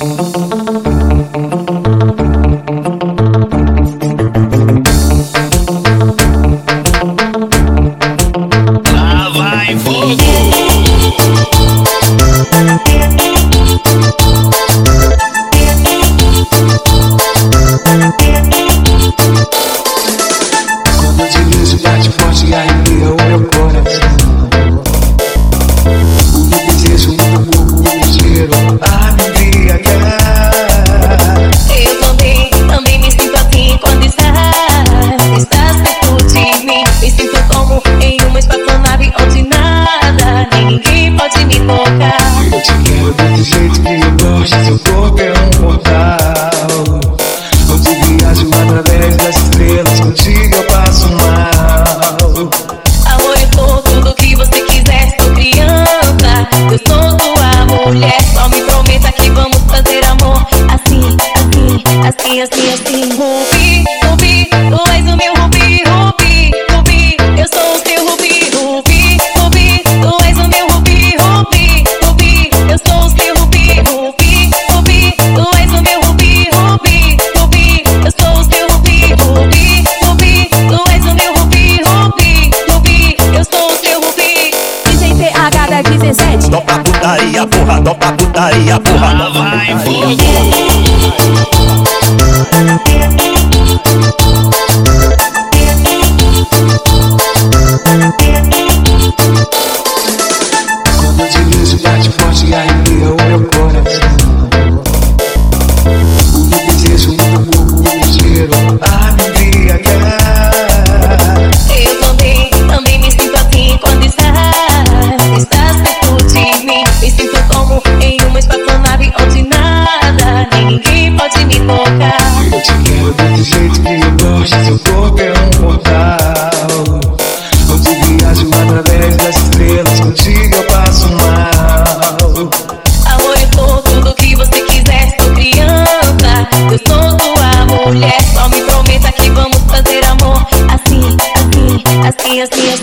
Lá vai fogo. Assim, assim, assim, assim Rubi, Rubi, tu és o meu Rubi, Rubi, Rubi. Eu sou o teu Rubi, Rubi, Rubi. Tu és o meu Rubi, Rubi, Rubi. Eu sou o teu Rubi, Rubi, Rubi. Tu és o meu Rubi, Rubi, Rubi. Eu sou o teu Rubi, Rubi, Rubi. Tu és o meu Rubi, Rubi, Rubi. Eu sou o teu Rubi. DJ PH da 17. Topa putaria, porra, topa putaria, porra. Lá vai fogo. 嗯。Seu corpo é um portal. Onde viajo através das estrelas Contigo eu passo mal. Amor, eu sou tudo que você quiser Sou criança, eu sou tua mulher. Só me prometa que vamos fazer amor. Assim, assim, assim, assim, assim